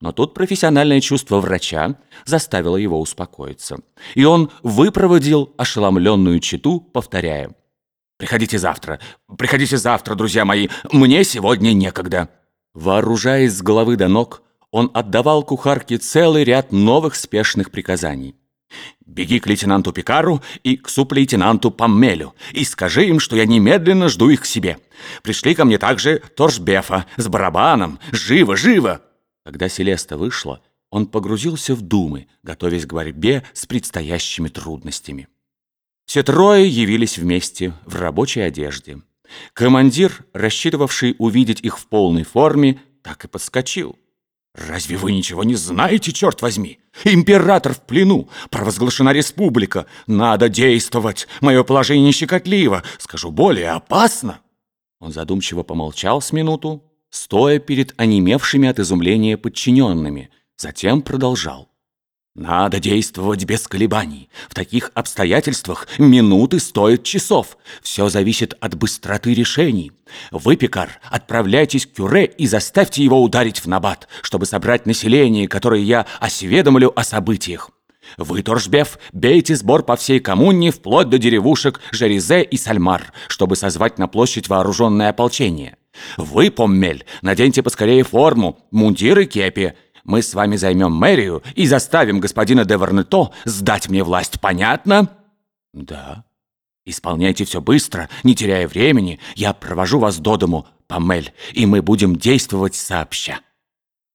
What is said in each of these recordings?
Но тут профессиональное чувство врача заставило его успокоиться. И он выпроводил ошеломленную читу, повторяя. «Приходите завтра, приходите завтра, друзья мои, мне сегодня некогда». Вооружаясь с головы до ног, он отдавал кухарке целый ряд новых спешных приказаний. «Беги к лейтенанту Пикару и к суплейтенанту Паммелю и скажи им, что я немедленно жду их к себе. Пришли ко мне также Торжбефа с барабаном. Живо, живо!» Когда Селеста вышла, он погрузился в думы, готовясь к борьбе с предстоящими трудностями. Все трое явились вместе в рабочей одежде. Командир, рассчитывавший увидеть их в полной форме, так и подскочил. «Разве вы ничего не знаете, черт возьми? Император в плену, провозглашена республика. Надо действовать. Мое положение щекотливо, скажу более, опасно». Он задумчиво помолчал с минуту, стоя перед онемевшими от изумления подчиненными, затем продолжал. «Надо действовать без колебаний. В таких обстоятельствах минуты стоят часов. Все зависит от быстроты решений. Вы, Пикар, отправляйтесь к Кюре и заставьте его ударить в набат, чтобы собрать население, которое я осведомлю о событиях. Вы, Торжбеф, бейте сбор по всей коммуне вплоть до деревушек Жерезе и Сальмар, чтобы созвать на площадь вооруженное ополчение. Вы, Поммель, наденьте поскорее форму, мундир и кепи. Мы с вами займем мэрию и заставим господина де Варнето сдать мне власть, понятно? Да. Исполняйте все быстро, не теряя времени. Я провожу вас до дому, Поммель, и мы будем действовать сообща.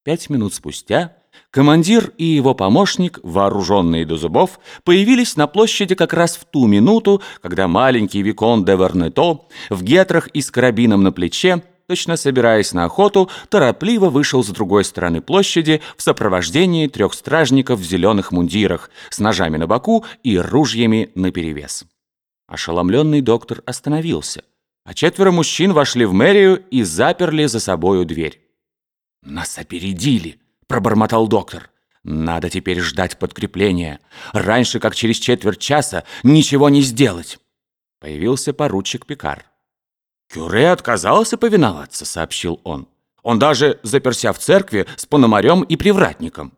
Пять минут спустя командир и его помощник, вооруженные до зубов, появились на площади как раз в ту минуту, когда маленький Викон де Вернето в гетрах и с карабином на плече точно собираясь на охоту, торопливо вышел с другой стороны площади в сопровождении трех стражников в зеленых мундирах с ножами на боку и ружьями наперевес. Ошеломленный доктор остановился, а четверо мужчин вошли в мэрию и заперли за собою дверь. «Нас опередили!» – пробормотал доктор. «Надо теперь ждать подкрепления. Раньше, как через четверть часа, ничего не сделать!» Появился поручик Пикар. «Кюре отказался повиноваться», — сообщил он. «Он даже заперся в церкви с пономарем и привратником».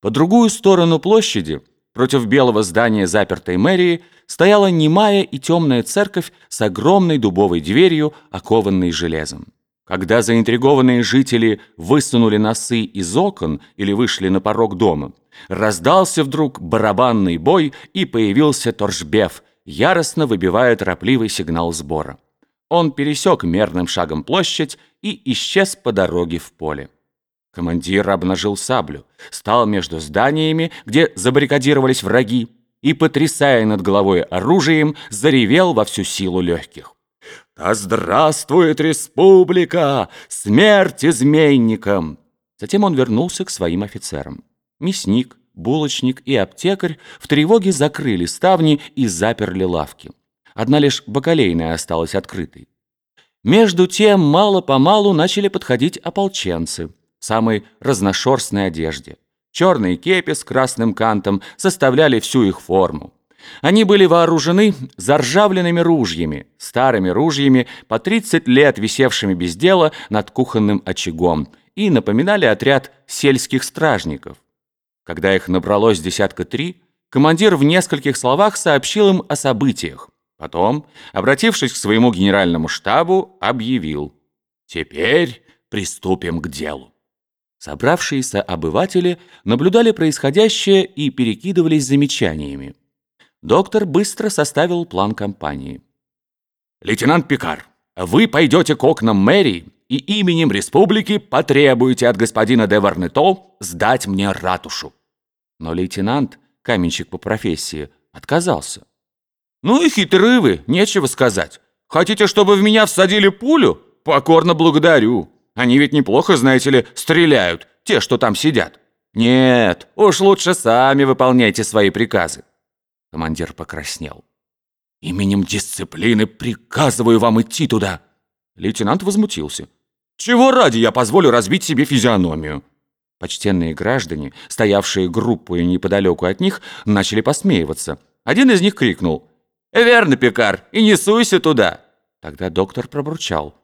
По другую сторону площади, против белого здания запертой мэрии, стояла немая и темная церковь с огромной дубовой дверью, окованной железом. Когда заинтригованные жители высунули носы из окон или вышли на порог дома, раздался вдруг барабанный бой и появился Торжбев, яростно выбивая торопливый сигнал сбора. Он пересек мерным шагом площадь и исчез по дороге в поле. Командир обнажил саблю, стал между зданиями, где забаррикадировались враги, и, потрясая над головой оружием, заревел во всю силу легких. «Да здравствует республика! Смерть изменникам!» Затем он вернулся к своим офицерам. Мясник, булочник и аптекарь в тревоге закрыли ставни и заперли лавки. Одна лишь бакалейная осталась открытой. Между тем, мало-помалу начали подходить ополченцы в самой разношерстной одежде. Черные кепи с красным кантом составляли всю их форму. Они были вооружены заржавленными ружьями, старыми ружьями, по 30 лет висевшими без дела над кухонным очагом, и напоминали отряд сельских стражников. Когда их набралось десятка три, командир в нескольких словах сообщил им о событиях. Потом, обратившись к своему генеральному штабу, объявил «Теперь приступим к делу». Собравшиеся обыватели наблюдали происходящее и перекидывались замечаниями. Доктор быстро составил план кампании. «Лейтенант Пикар, вы пойдете к окнам мэрии и именем республики потребуете от господина де Варнето сдать мне ратушу». Но лейтенант, каменщик по профессии, отказался. «Ну и хитры вы, нечего сказать. Хотите, чтобы в меня всадили пулю? Покорно благодарю. Они ведь неплохо, знаете ли, стреляют, те, что там сидят. Нет, уж лучше сами выполняйте свои приказы». Командир покраснел. «Именем дисциплины приказываю вам идти туда!» Лейтенант возмутился. «Чего ради я позволю разбить себе физиономию?» Почтенные граждане, стоявшие группой неподалеку от них, начали посмеиваться. Один из них крикнул – «Верно, Пикар, и не суйся туда!» Тогда доктор пробурчал.